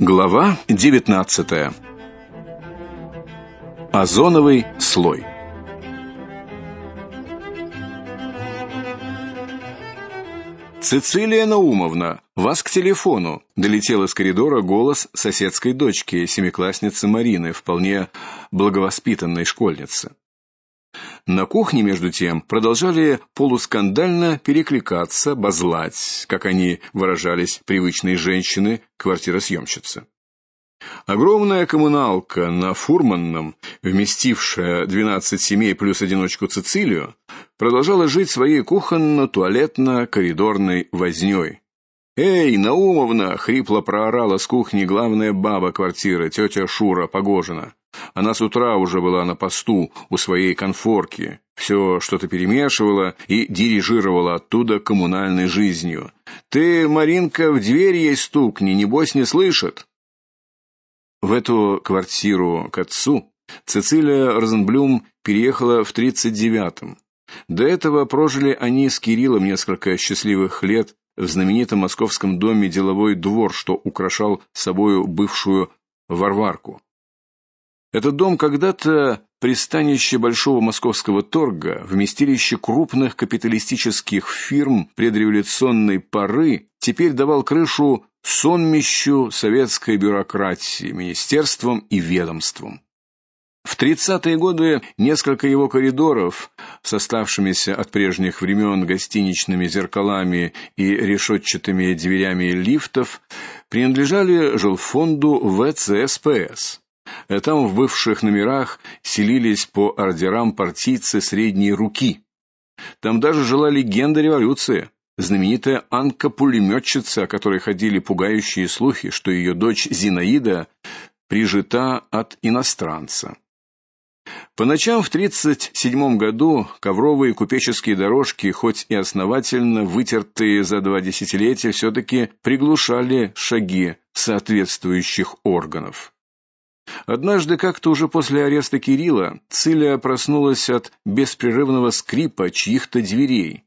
Глава 19. Озоновый слой. Цицилия Наумовна, вас к телефону. Долетел из коридора голос соседской дочки, семиклассницы Марины, вполне благовоспитанной школьницы. На кухне между тем продолжали полускандально перекликаться, базлать, как они выражались, привычные женщины, квартиросъемщицы. Огромная коммуналка на Фурманном, вместившая 12 семей плюс одиночку Цицилию, продолжала жить своей кухонно-туалетно-коридорной вознёй. "Эй, Наумовна!" хрипло проорала с кухни главная баба квартиры, тетя Шура Погожина. Она с утра уже была на посту у своей конфорки, все что-то перемешивала и дирижировала оттуда коммунальной жизнью. Ты, Маринка, в дверь ей стукни, небось не слышит. В эту квартиру к отцу Цицилия Розенблюм переехала в тридцать девятом. До этого прожили они с Кириллом несколько счастливых лет в знаменитом московском доме Деловой двор, что украшал собою бывшую Варварку. Этот дом когда-то пристанище большого московского торга, вместилище крупных капиталистических фирм предреволюционной поры, теперь давал крышу сонмищу советской бюрократии, министерствам и ведомствам. В 30-е годы несколько его коридоров с оставшимися от прежних времен гостиничными зеркалами и решетчатыми дверями лифтов принадлежали жилфонду ВЦСПС. Там в бывших номерах селились по ордерам партийцы средней руки. Там даже жила легенда революции, знаменитая Анка-пулеметчица, о которой ходили пугающие слухи, что ее дочь Зинаида прижита от иностранца. По ночам в 37 году ковровые купеческие дорожки, хоть и основательно вытертые за два десятилетия, все таки приглушали шаги соответствующих органов. Однажды как-то уже после ареста Кирилла Циля проснулась от беспрерывного скрипа чьих-то дверей.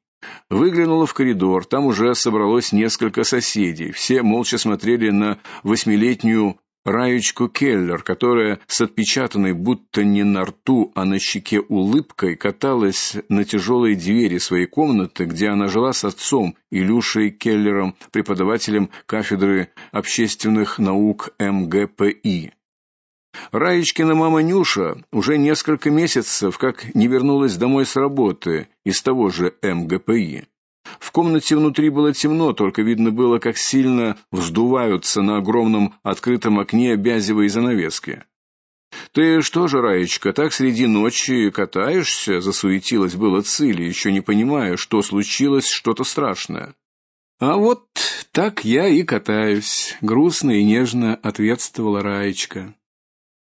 Выглянула в коридор, там уже собралось несколько соседей. Все молча смотрели на восьмилетнюю Раечку Келлер, которая с отпечатанной будто не на рту, а на щеке улыбкой каталась на тяжелой двери своей комнаты, где она жила с отцом Илюшей Келлером, преподавателем кафедры общественных наук МГПИ. Раечкина мама Нюша уже несколько месяцев как не вернулась домой с работы из того же МГПИ. В комнате внутри было темно, только видно было, как сильно вздуваются на огромном открытом окне бязевые занавески. Ты что же, Раечка, так среди ночи катаешься? засуетилась было Цили, еще не понимая, что случилось что-то страшное. А вот так я и катаюсь, грустно и нежно ответствовала Раечка.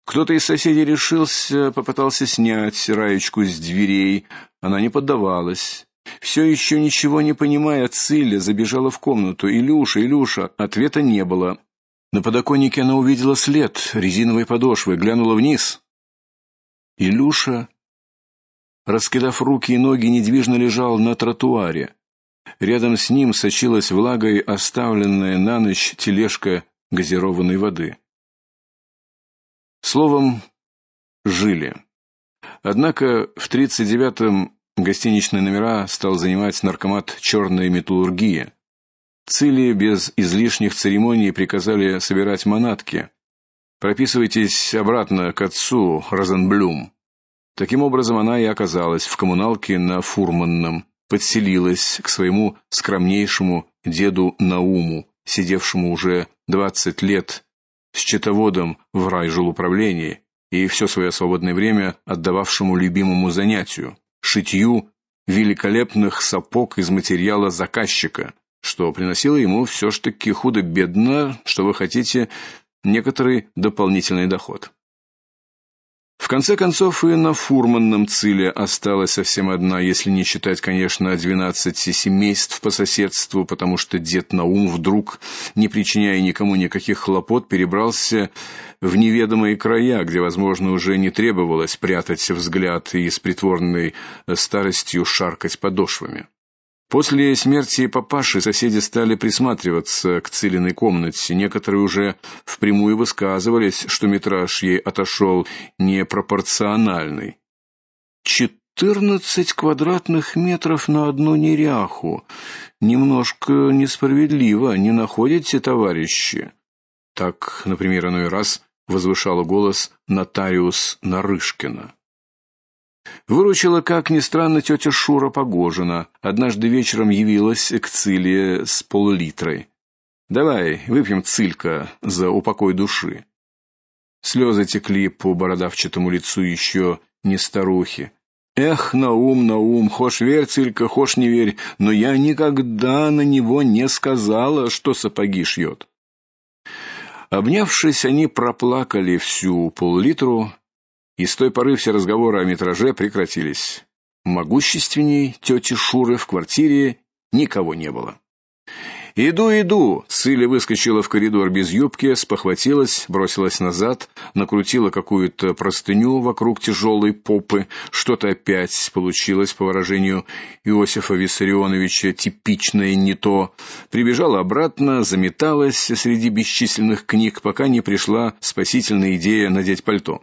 Кто-то из соседей решился, попытался снять Раечку с дверей, она не поддавалась. Все еще ничего не понимая, Циля забежала в комнату. "Илюша, Илюша", ответа не было. На подоконнике она увидела след резиновой подошвы, глянула вниз. Илюша, раскидав руки и ноги, недвижно лежал на тротуаре. Рядом с ним сочилась влагой оставленная на ночь тележка газированной воды. Словом, жили. Однако в тридцать девятом гостиничные номера стал занимать наркомат черной металлургии. Цили без излишних церемоний приказали собирать манатки. Прописывайтесь обратно к отцу Розенблюм. Таким образом она и оказалась в коммуналке на Фурманном, подселилась к своему скромнейшему деду Науму, сидевшему уже двадцать лет счетоводом в райжилуправлении и все свое свободное время отдававшему любимому занятию шитью великолепных сапог из материала заказчика, что приносило ему все ж таки худо-бедно, что вы хотите, некоторый дополнительный доход. В конце концов и на фурманном циле осталась совсем одна, если не считать, конечно, двенадцати семейств по соседству, потому что дед Наум вдруг, не причиняя никому никаких хлопот, перебрался в неведомые края, где, возможно, уже не требовалось прятать взгляд и с притворной старостью шаркать подошвами. После смерти папаши соседи стали присматриваться к Цилиной комнате. Некоторые уже впрямую высказывались, что метраж ей отошел непропорциональный. Четырнадцать квадратных метров на одну неряху. Немножко несправедливо, не находите, товарищи? Так, например, иной раз возвышала голос нотариус Нарышкина. Выручила, как ни странно, тетя Шура Погожина. Однажды вечером явилась к Циле с пол-литрой. Давай, выпьем цилька за упокой души. Слезы текли по бородавчатому лицу еще не старухи. Эх, Наум, Наум, хошь верь, цилька, хошь не верь, но я никогда на него не сказала, что сапоги шьет. Обнявшись, они проплакали всю пол-литру и с той поры все разговоры о метраже прекратились. Могущественней тети Шуры в квартире никого не было. Иду, иду. Сыля выскочила в коридор без юбки, спохватилась, бросилась назад, накрутила какую-то простыню вокруг тяжелой попы. Что-то опять получилось по выражению Иосифа Виссарионовича типичное не то. Прибежала обратно, заметалась среди бесчисленных книг, пока не пришла спасительная идея надеть пальто.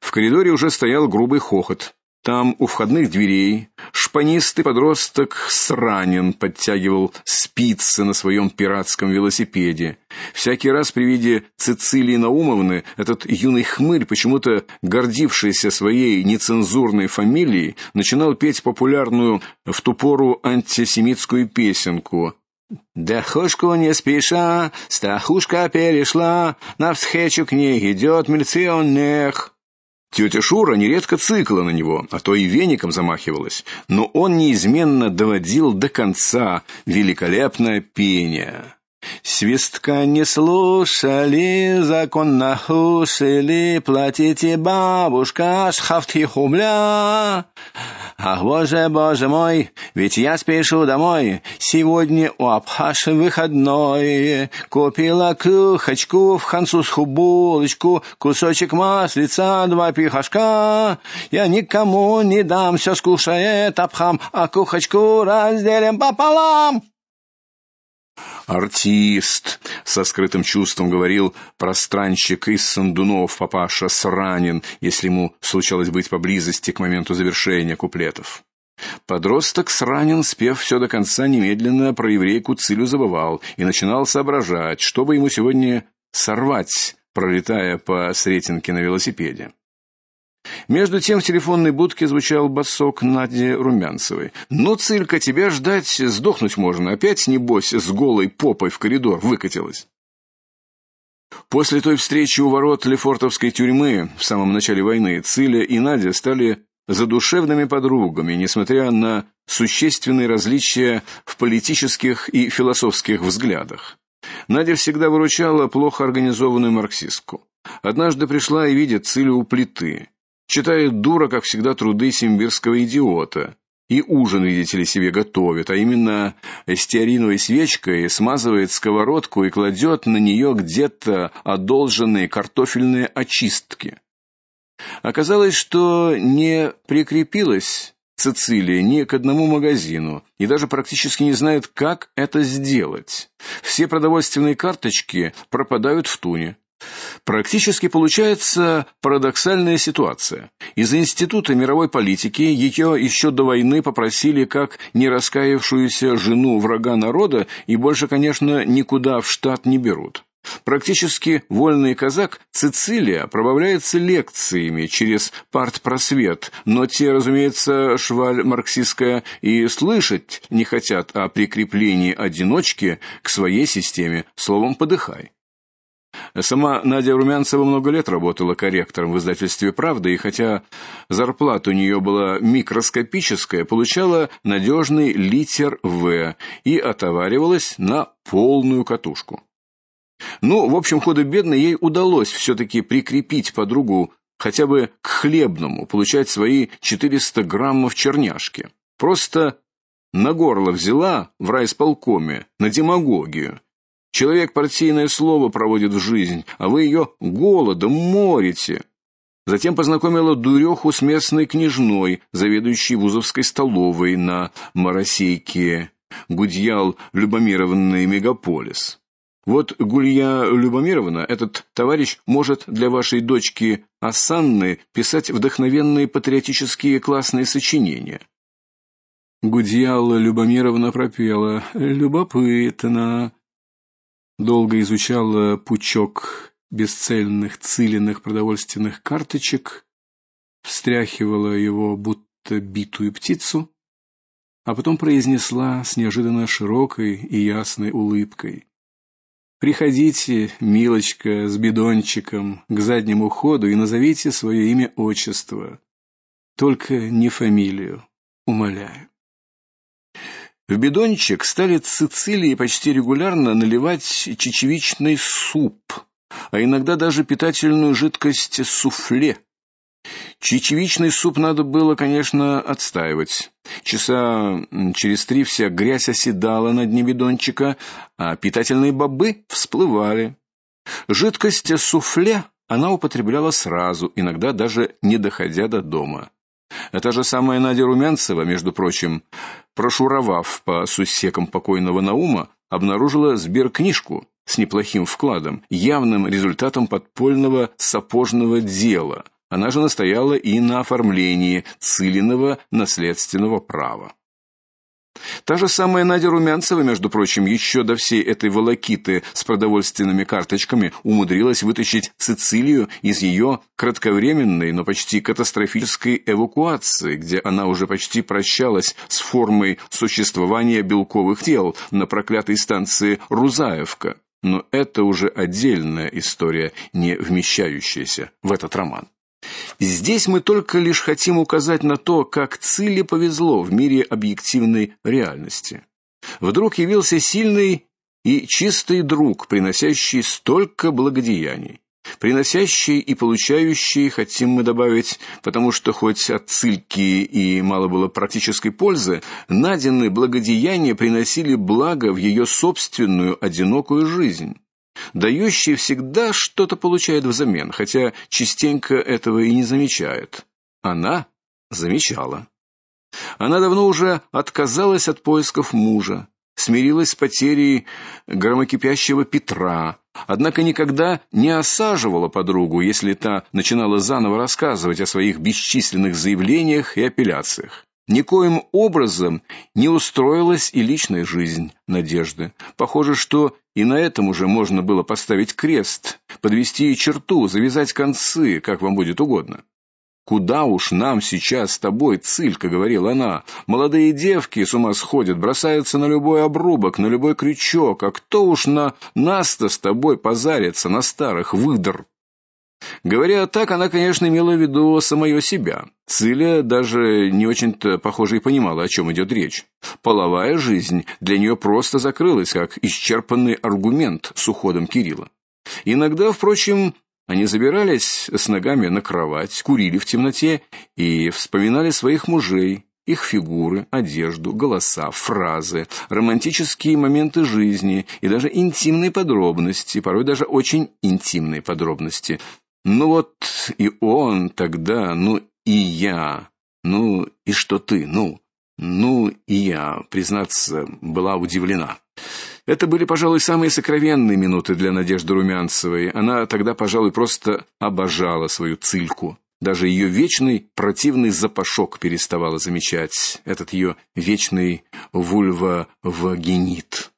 В коридоре уже стоял грубый хохот. Там у входных дверей шпанистый подросток Сранин подтягивал спицы на своем пиратском велосипеде. Всякий раз при виде Цицилии Наумовны этот юный хмырь, почему-то гордившийся своей нецензурной фамилией, начинал петь популярную в ту пору антисемитскую песенку: Дохушку не спеша, стахушка перешла, навстречу к ней идет милиционер. Тетя Шура нередко цикла на него, а то и веником замахивалась, но он неизменно доводил до конца великолепное пение. Свистка не слушали, закон нахушили, платите, бабушка, шхавти хубля. Ах, боже, боже мой, ведь я спешу домой. Сегодня у Абхаши выходной. Купила крухочку, в французскую булочку, кусочек маслица, два пихашка. Я никому не дам, все скушает Абхам, а кухочку разделим пополам. Артист, со скрытым чувством говорил пространщик из Сандунов папаша Сранин, если ему случалось быть поблизости к моменту завершения куплетов. Подросток Сранин, спев все до конца, немедленно про еврейку Цилю забывал и начинал соображать, что бы ему сегодня сорвать, пролетая по Сретенке на велосипеде. Между тем в телефонной будке звучал басок Нади Румянцевой. "Ну, Цилька, тебя ждать, сдохнуть можно. Опять небось с голой попой в коридор выкатилась". После той встречи у ворот Лефортовской тюрьмы в самом начале войны Циля и Надя стали задушевными подругами, несмотря на существенные различия в политических и философских взглядах. Надя всегда выручала плохо организованную марксистку. Однажды пришла и видит Цилю у плиты. Читает дура, как всегда, труды симбирского идиота. И ужин, видите ли, себе готовит, а именно стеариновой свечкой смазывает сковородку и кладет на нее где-то одолженные картофельные очистки. Оказалось, что не прикрепилась Цицилия ни к одному магазину и даже практически не знает, как это сделать. Все продовольственные карточки пропадают в туне. Практически получается парадоксальная ситуация. Из Института мировой политики ее еще до войны попросили как не раскаявшуюся жену врага народа и больше, конечно, никуда в штат не берут. Практически вольный казак Цицилия пробавляется лекциями через партпросвет, но те, разумеется, шваль марксистская и слышать не хотят о прикреплении одиночки к своей системе, словом подыхай. Сама Надя Румянцева много лет работала корректором в издательстве Правда, и хотя зарплата у нее была микроскопическая, получала надежный литер В и отоваривалась на полную катушку. Ну, в общем, худо-бедно ей удалось все таки прикрепить подругу хотя бы к хлебному, получать свои 400 граммов черняшки. Просто на горло взяла в райисполкоме на демагогию Человек партийное слово проводит в жизнь, а вы ее голодом морите. Затем познакомила дуреху с местной княжной, заведующей вузовской столовой на Моросейке, Гудьял Любомировной мегаполис. Вот Гулья Любомировна, этот товарищ может для вашей дочки Асанны писать вдохновенные патриотические классные сочинения. Гудьяла Любомировна пропела: "Любопытно". Долго изучала пучок бесцельных цыленных продовольственных карточек, встряхивала его будто битую птицу, а потом произнесла с неожиданно широкой и ясной улыбкой: Приходите, милочка, с бидончиком к заднему ходу и назовите свое имя, отчество. Только не фамилию, умоляю. В бидончик стали Цицилии почти регулярно наливать чечевичный суп, а иногда даже питательную жидкость суфле. Чечевичный суп надо было, конечно, отстаивать. Часа через три вся грязь оседала на дне бидончика, а питательные бобы всплывали. Жидкость суфле она употребляла сразу, иногда даже не доходя до дома. Эта же самая Надя Румянцева, между прочим, прошуровав по сусекам покойного Наума, обнаружила сберкнижку с неплохим вкладом, явным результатом подпольного сапожного дела – она же настояла и на оформлении Цилиного наследственного права. Та же самая Надя Румянцева, между прочим, еще до всей этой волокиты с продовольственными карточками умудрилась вытащить Сицилию из ее кратковременной, но почти катастрофической эвакуации, где она уже почти прощалась с формой существования белковых тел на проклятой станции Рузаевка. Но это уже отдельная история, не вмещающаяся в этот роман. Здесь мы только лишь хотим указать на то, как Цилле повезло в мире объективной реальности. Вдруг явился сильный и чистый друг, приносящий столько благодеяний, приносящий и получающий, хотим мы добавить, потому что хоть от Цильки и мало было практической пользы, Надины благодеяния приносили благо в ее собственную одинокую жизнь. Дающий всегда что-то получает взамен, хотя частенько этого и не замечает. Она замечала. Она давно уже отказалась от поисков мужа, смирилась с потерей громокипящего Петра, однако никогда не осаживала подругу, если та начинала заново рассказывать о своих бесчисленных заявлениях и апелляциях. Никоим образом не устроилась и личная жизнь Надежды. Похоже, что и на этом уже можно было поставить крест, подвести черту, завязать концы, как вам будет угодно. Куда уж нам сейчас с тобой, Цилька, говорила она. Молодые девки с ума сходят, бросаются на любой обрубок, на любой крючок, а кто уж на нас-то с тобой позарится на старых выдр? Говоря так, она, конечно, имела в виду самое себя. Циля даже не очень-то, похоже, и понимала, о чем идет речь. Половая жизнь для нее просто закрылась, как исчерпанный аргумент с уходом Кирилла. Иногда, впрочем, они забирались с ногами на кровать, курили в темноте и вспоминали своих мужей, их фигуры, одежду, голоса, фразы, романтические моменты жизни и даже интимные подробности, порой даже очень интимные подробности. Ну вот и он тогда, ну и я. Ну и что ты? Ну, ну и я, признаться, была удивлена. Это были, пожалуй, самые сокровенные минуты для Надежды Румянцевой. Она тогда, пожалуй, просто обожала свою цильку. Даже ее вечный противный запашок переставала замечать, этот ее вечный вульва-вагинит.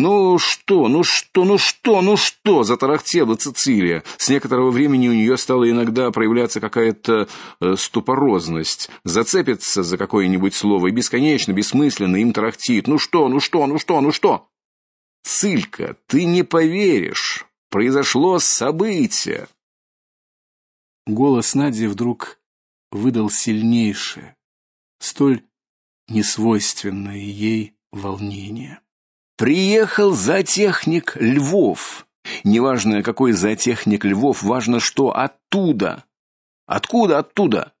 Ну что, ну что, ну что, ну что, затарахтела Цицилия. С некоторого времени у нее стала иногда проявляться какая-то э, ступорозность. Зацепится за какое-нибудь слово и бесконечно, бессмысленно им тарахтит. Ну что, ну что, ну что, ну что? Цилька, ты не поверишь. Произошло событие. Голос Нади вдруг выдал сильнейшее, столь несвойственное ей волнение. Приехал зоотехник Львов. Неважно, какой зоотехник Львов, важно, что оттуда. Откуда оттуда?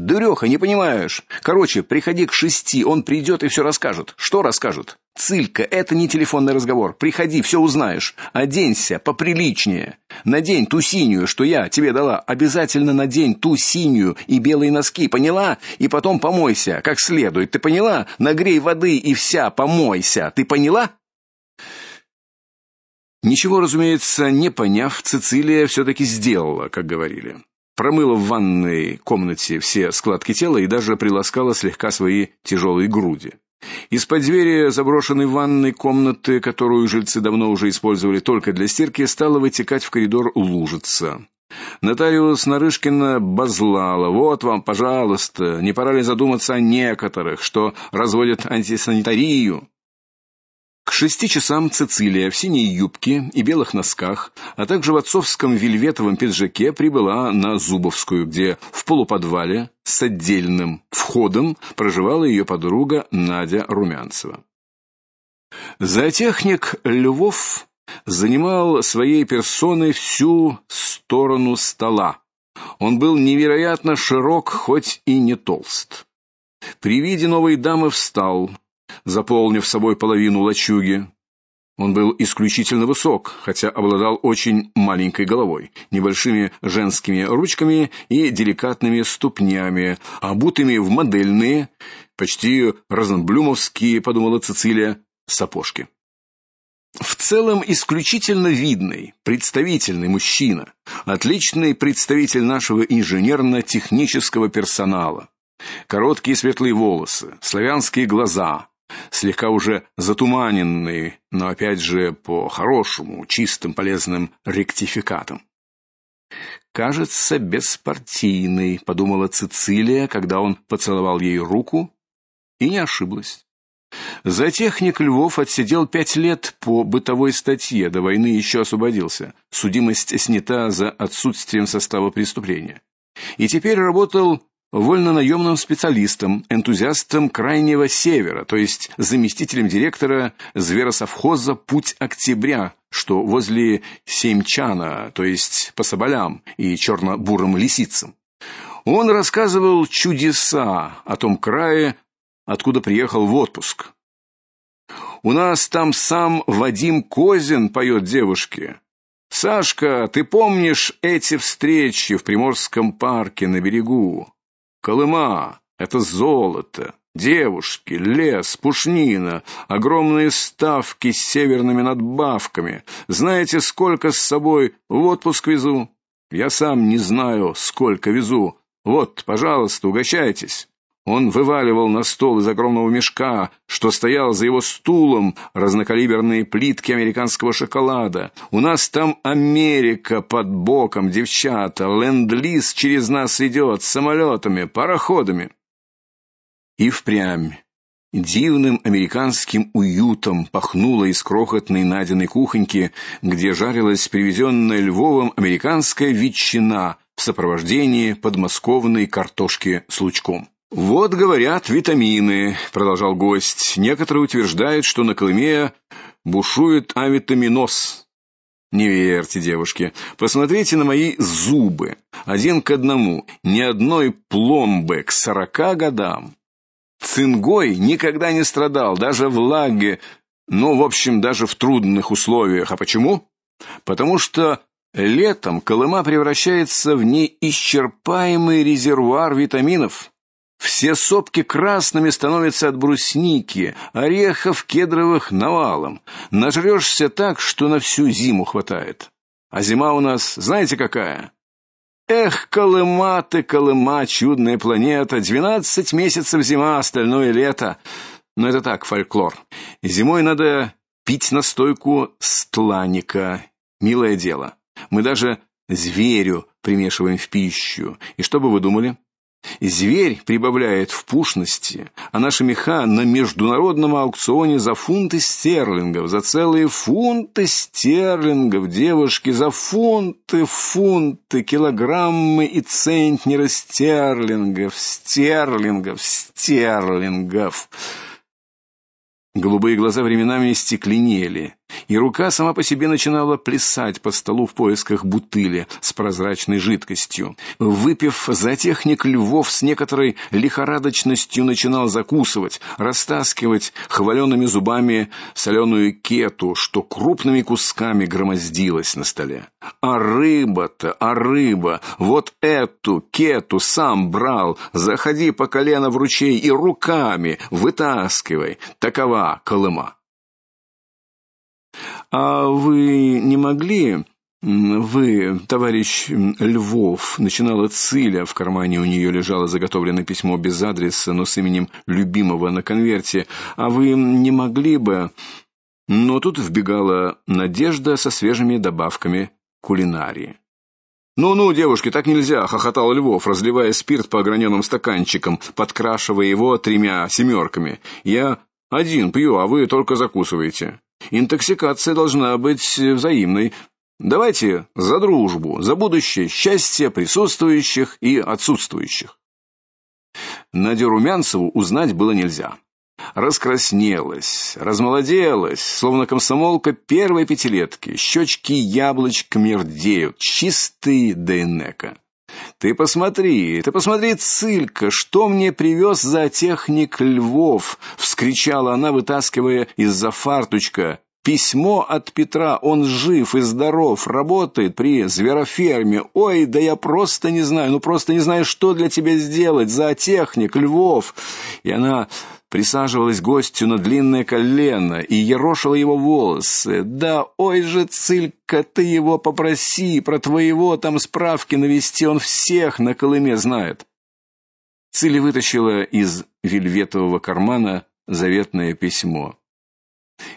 Дуреха, не понимаешь? Короче, приходи к шести, он придет и все расскажет. Что расскажет? Цилька, это не телефонный разговор. Приходи, все узнаешь. Оденься поприличнее. Надень ту синюю, что я тебе дала. Обязательно надень ту синюю и белые носки, поняла? И потом помойся, как следует. Ты поняла? Нагрей воды и вся помойся. Ты поняла? Ничего, разумеется, не поняв, Цицилия все таки сделала, как говорили промыла в ванной комнате все складки тела и даже приласкала слегка свои тяжелые груди. Из-под двери заброшенной ванной комнаты, которую жильцы давно уже использовали только для стирки, стала вытекать в коридор лужица. Нотариус Нарышкина базлала: "Вот вам, пожалуйста, не пора ли задуматься о некоторых, что разводят антисанитарию?" К шести часам Цицилия в синей юбке и белых носках, а также в отцовском вельветовом пиджаке прибыла на Зубовскую, где в полуподвале с отдельным входом проживала ее подруга Надя Румянцева. Зоотехник Львов занимал своей персоной всю сторону стола. Он был невероятно широк, хоть и не толст. При виде новой дамы встал, заполнив собой половину лачуги. Он был исключительно высок, хотя обладал очень маленькой головой, небольшими женскими ручками и деликатными ступнями, обутыми в модельные, почти разнблюмовские, подумала Цицилия, сапожки. В целом исключительно видный, представительный мужчина, отличный представитель нашего инженерно-технического персонала. Короткие светлые волосы, славянские глаза, слегка уже затуманенный, но опять же по-хорошему, чистым, полезным ректификатом. Кажется, беспартийный, подумала Цицилия, когда он поцеловал ей руку, и не ошиблась. Затехник Львов отсидел пять лет по бытовой статье, до войны еще освободился. Судимость снята за отсутствием состава преступления. И теперь работал вольнонаемным специалистом, энтузиастом крайнего севера, то есть заместителем директора зверосовхоза Путь Октября, что возле Семчана, то есть по соболям и черно бурым лисицам. Он рассказывал чудеса о том крае, откуда приехал в отпуск. У нас там сам Вадим Козин поет девушке. Сашка, ты помнишь эти встречи в Приморском парке на берегу? Колыма это золото, девушки, лес, пушнина, огромные ставки с северными надбавками. Знаете, сколько с собой в отпуск везу? Я сам не знаю, сколько везу. Вот, пожалуйста, угощайтесь. Он вываливал на стол из огромного мешка, что стоял за его стулом, разнокалиберные плитки американского шоколада. У нас там Америка под боком, девчата, ленд-лиз через нас идет самолетами, пароходами. И впрямь дивным американским уютом пахнуло из крохотной Надиной кухоньки, где жарилась привезенная Львовом американская ветчина в сопровождении подмосковной картошки с лучком. Вот говорят, витамины, продолжал гость. Некоторые утверждают, что на Колыме бушует авитаминоз. Не верьте, девушки. Посмотрите на мои зубы. Один к одному. Ни одной пломбы к сорока годам. Цингой никогда не страдал, даже в лаге, ну, в общем, даже в трудных условиях. А почему? Потому что летом Колыма превращается в неисчерпаемый резервуар витаминов. Все сопки красными становятся от брусники, орехов кедровых навалом. Нажрёшься так, что на всю зиму хватает. А зима у нас, знаете какая? Эх, Колыма ты, Колыма, чудная планета, двенадцать месяцев зима, остальное лето. Но это так, фольклор. Зимой надо пить настойку стланника. Милое дело. Мы даже зверю примешиваем в пищу. И что бы вы думали? Зверь прибавляет в пушности, а наши меха на международном аукционе за фунты стерлингов, за целые фунты стерлингов, девушки, за фунты, фунты, килограммы и центнеры стерлингов, стерлингов, стерлингов. Голубые глаза временами стекленели, и рука сама по себе начинала плясать по столу в поисках бутыли с прозрачной жидкостью. Выпив за техник Львов с некоторой лихорадочностью начинал закусывать, растаскивать хваленными зубами соленую кету, что крупными кусками громоздилась на столе. А рыба-то, а рыба, вот эту кету сам брал, заходи по колено в ручей и руками вытаскивай. Такова Колыма. А вы не могли вы, товарищ Львов, начинала Циля, в кармане у нее лежало заготовленное письмо без адреса, но с именем любимого на конверте. А вы не могли бы Но тут вбегала Надежда со свежими добавками кулинарии. «Ну-ну, девушки, так нельзя!» — хохотал Львов, разливая спирт по ограненным стаканчикам, подкрашивая его тремя семерками. «Я один пью, а вы только закусываете. Интоксикация должна быть взаимной. Давайте за дружбу, за будущее счастье присутствующих и отсутствующих. Надю Румянцеву узнать было нельзя. Раскраснелась, размолоделась, словно комсомолка первой пятилетки. щечки яблочками рдеют, чистый Дейнека. Ты посмотри, ты посмотри, Цилька, что мне привез за техник Львов, вскричала она, вытаскивая из-за фарточка Письмо от Петра, он жив и здоров, работает при звероферме. Ой, да я просто не знаю, ну просто не знаю, что для тебя сделать. За техник, Львов. И она присаживалась гостю на длинное колено и ерошила его волосы. Да, ой же, Цилька, ты его попроси, про твоего там справки навести, он всех на Колыме знает. Циля вытащила из вельветового кармана заветное письмо.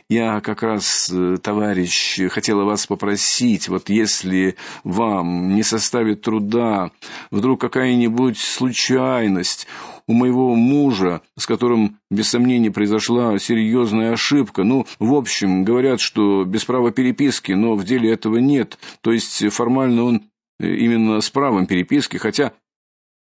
Я как раз, э, товарищ, хотела вас попросить, вот если вам не составит труда, вдруг какая-нибудь случайность у моего мужа, с которым без сомнения произошла серьезная ошибка. Ну, в общем, говорят, что без права переписки, но в деле этого нет. То есть формально он э, именно с правом переписки, хотя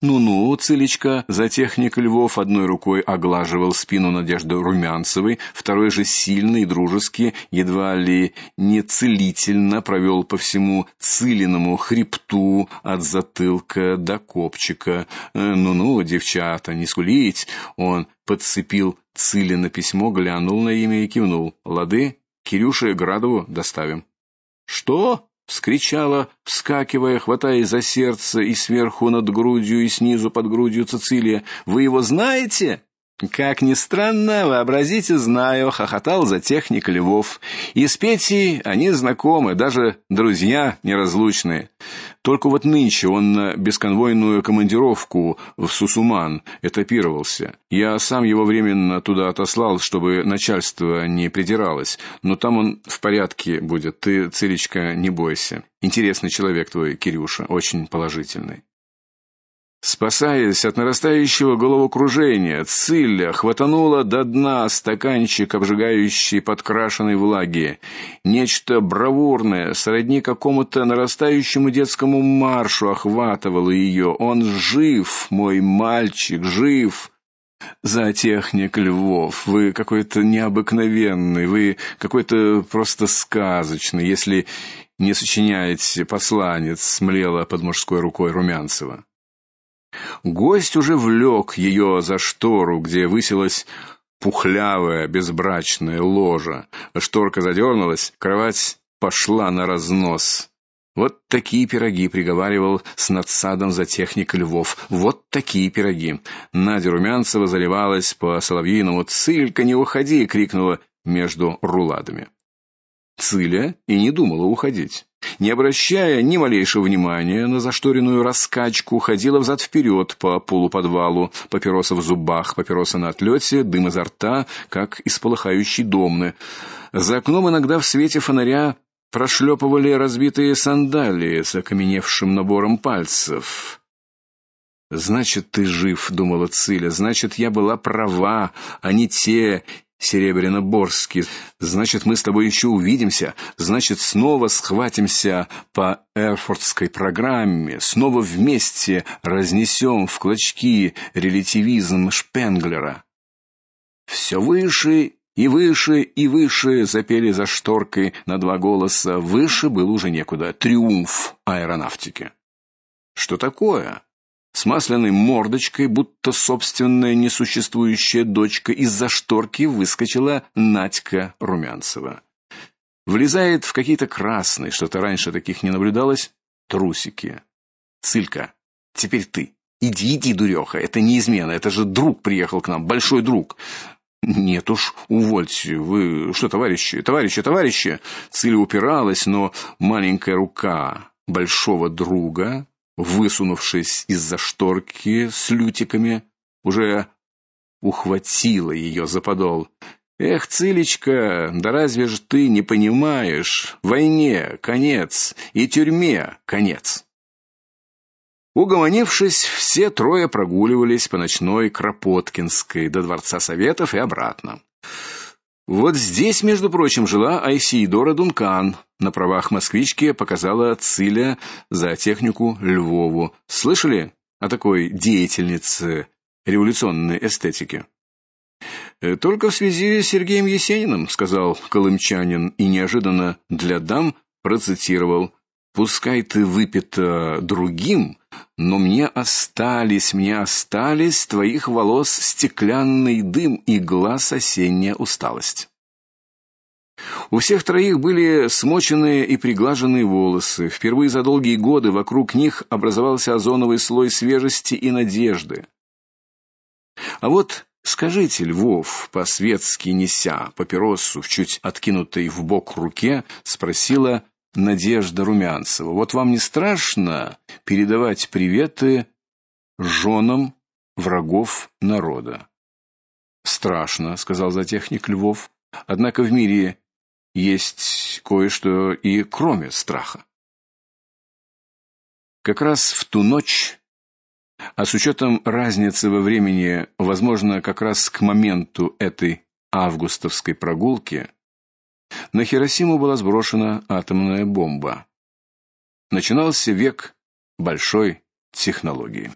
ну-ну, Цилечка, затехник Львов одной рукой оглаживал спину Надежды Румянцевой, второй же сильно и дружески, едва ли не целительно провел по всему Цилиному хребту от затылка до копчика. «Э, ну-ну, девчата, не скулить. Он подцепил Цилина письмо, глянул на имя и кивнул. Лады, Кирюше Градову доставим. Что? Вскричала, вскакивая, хватаясь за сердце и сверху над грудью и снизу под грудью Цицилия. Вы его знаете? Как ни странно, вообразите, знаю, хохотал за техник Львов. И с Петей они знакомы, даже друзья неразлучные. Только вот нынче он на бесконвойную командировку в Сусуман этапировался. Я сам его временно туда отослал, чтобы начальство не придиралось, но там он в порядке будет. Ты, Цилечка, не бойся. Интересный человек твой, Кирюша, очень положительный. Спасаясь от нарастающего головокружения, Цилля хватанула до дна стаканчик обжигающей подкрашенной влаги. Нечто бравурное, сродни какому-то нарастающему детскому маршу охватывало ее. Он жив, мой мальчик, жив. Зоотехник Львов, вы какой-то необыкновенный, вы какой-то просто сказочный, если не сочиняете посланец, смлела под мужской рукой Румянцева. Гость уже влек ее за штору, где высилась пухлявая безбрачная ложа. Шторка задернулась, кровать пошла на разнос. Вот такие пироги приговаривал с надсадом за техник Львов. Вот такие пироги. Надя Румянцева заливалась по соловьиному: "Цилька, не уходи!" крикнула между руладами. Циля и не думала уходить. Не обращая ни малейшего внимания на зашторенную раскачку, ходила взад вперед по полуподвалу, папироса в зубах, папироса на отлете, дым изо рта, как из полыхающей домны. За окном иногда в свете фонаря прошлепывали разбитые сандалии с окаменевшим набором пальцев. Значит, ты жив, думала Циля. Значит, я была права, а не те Серебряно-Борский. Значит, мы с тобой еще увидимся. Значит, снова схватимся по Эрфуртской программе, снова вместе разнесем в клочки релятивизм Шпенглера. Все выше И выше, и выше запели за шторкой на два голоса. Выше было уже некуда. Триумф аэронавтики. Что такое? С масляной мордочкой, будто собственная несуществующая дочка из-за шторки выскочила Надька Румянцева. Влезает в какие-то красные, что-то раньше таких не наблюдалось, трусики. Цилька, теперь ты. Иди, иди, дуреха, это не измена, это же друг приехал к нам, большой друг. Нет уж, увольте. Вы что, товарищи, товарищи, товарищи? Циля упиралась, но маленькая рука большого друга, высунувшись из-за шторки с лютиками, уже ухватила ее за подол. Эх, Цилечка, да разве ж ты не понимаешь? Войне конец и тюрьме конец. Угомонившись, все трое прогуливались по ночной Кропоткинской до дворца Советов и обратно. Вот здесь, между прочим, жила Айсидора Дункан. На правах москвички показала Циля за технику Львову. Слышали о такой деятельнице революционной эстетики? «Э, только в связи с Сергеем Есениным, сказал колымчанин и неожиданно для дам процитировал: "Пускай ты выпита другим, но мне остались, мне остались твоих волос стеклянный дым и глаз осенняя усталость". У всех троих были смоченные и приглаженные волосы. Впервые за долгие годы вокруг них образовался озоновый слой свежести и надежды. А вот Скажите, Львов, по-светски неся папиросу в чуть откинутой в бок руке, спросила Надежда Румянцева. Вот вам не страшно передавать приветы женам врагов народа? Страшно, сказал затехник Львов. Однако в мире есть кое-что и кроме страха. Как раз в ту ночь а с учетом разницы во времени, возможно, как раз к моменту этой августовской прогулки на Хиросиму была сброшена атомная бомба. Начинался век большой технологии.